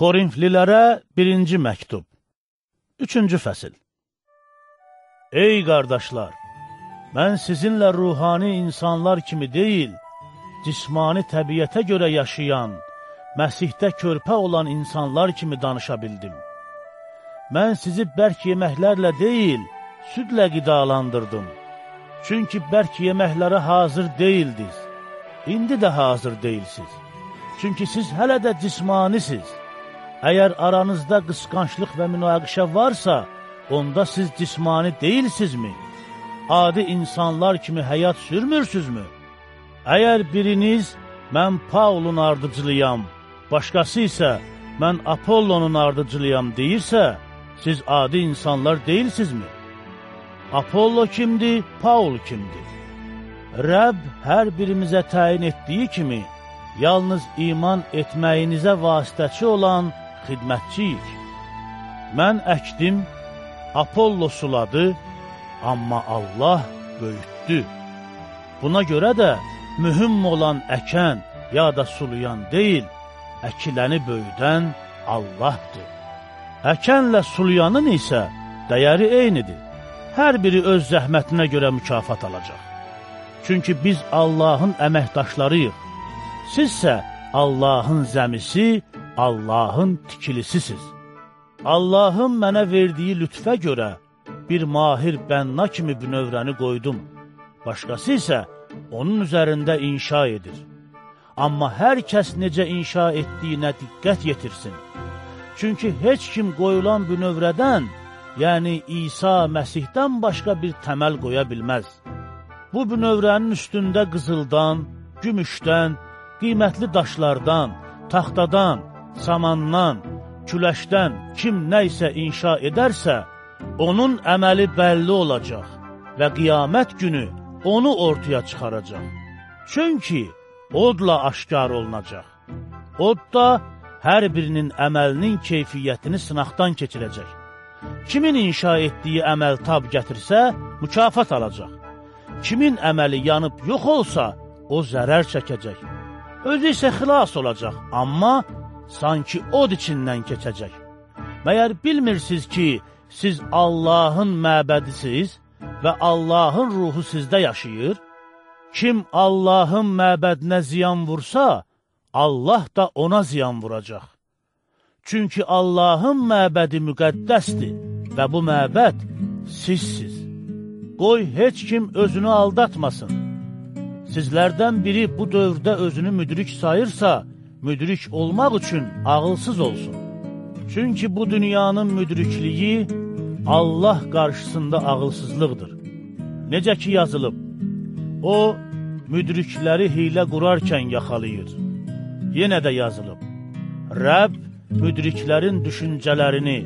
Korinflilərə birinci məktub Üçüncü fəsil Ey qardaşlar! Mən sizinlə ruhani insanlar kimi deyil, cismani təbiətə görə yaşayan, Məsihdə körpə olan insanlar kimi danışa bildim. Mən sizi bərk yeməklərlə deyil, südlə qidalandırdım. Çünki bərk yeməklərə hazır deyildiniz. İndi də hazır deyilsiz. Çünki siz hələ də cismanisiz. Əgər aranızda qısqanclıq və münaqişə varsa, onda siz cismani deyilsizmi? Adi insanlar kimi həyat sürmürsüzmü? Əgər biriniz, mən Paulun ardıcılıyam, başqası isə, mən Apollonun ardıcılıyam deyirsə, siz adi insanlar deyilsizmi? Apollo kimdir, Paul kimdir? Rəbb hər birimizə təyin etdiyi kimi, yalnız iman etməyinizə vasitəçi olan xidmətçiyik. Mən əkdim, Apollo suladı, amma Allah böyütdü. Buna görə də mühüm olan əkən ya da sulayan deyil, əkiləni böyüdən Allahdır. Əkənlə sulayanın isə dəyəri eynidir. Hər biri öz zəhmətinə görə mükafat alacaq. Çünki biz Allahın əməkdaşlarıyıq. Sizsə Allahın zəmisi Allahın tikilisisiz. Allahın mənə verdiyi lütfə görə bir mahir bənna kimi bünövrəni qoydum. Başqası isə onun üzərində inşa edir. Amma hər kəs necə inşa etdiyinə diqqət yetirsin. Çünki heç kim qoyulan bünövrədən, yəni İsa Məsihdən başqa bir təməl qoya bilməz. Bu bünövrənin üstündə qızıldan, gümüşdən, qiymətli daşlardan, taxtadan, samandan, küləşdən kim nə isə inşa edərsə, onun əməli bəlli olacaq və qiyamət günü onu ortaya çıxaracaq. Çünki odla aşkar olunacaq. Od da hər birinin əməlinin keyfiyyətini sınaqdan keçirəcək. Kimin inşa etdiyi əməl tab gətirsə, mükafat alacaq. Kimin əməli yanıb yox olsa, o zərər çəkəcək. Özü isə xilas olacaq, amma sanki od içindən keçəcək. Məyər bilmirsiniz ki, siz Allahın məbədisiz və Allahın ruhu sizdə yaşayır? Kim Allahın məbədinə ziyan vursa, Allah da ona ziyan vuracaq. Çünki Allahın məbədi müqəddəsdir və bu məbəd sizsiz. Qoy heç kim özünü aldatmasın. Sizlərdən biri bu dövrdə özünü müdrik sayırsa, müdrik olmaq üçün ağılsız olsun. Çünki bu dünyanın müdrikliyi Allah qarşısında ağılsızlıqdır. Necə ki yazılıb, O, müdrikləri hilə qurarkən yaxalayır. Yenə də yazılıb, Rəbb müdriklərin düşüncələrini,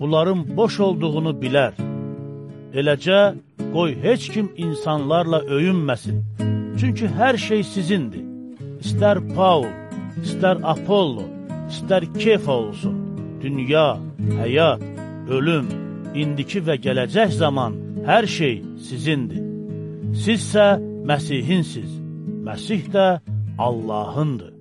bunların boş olduğunu bilər. Eləcə, qoy heç kim insanlarla öyünməsin. Çünki hər şey sizindir. İstər Paul, istər Apollo, istər Kefa olsun, dünya, həyat, ölüm, indiki və gələcək zaman hər şey sizindir. Sizsə Məsihinsiz, Məsih də Allahındır.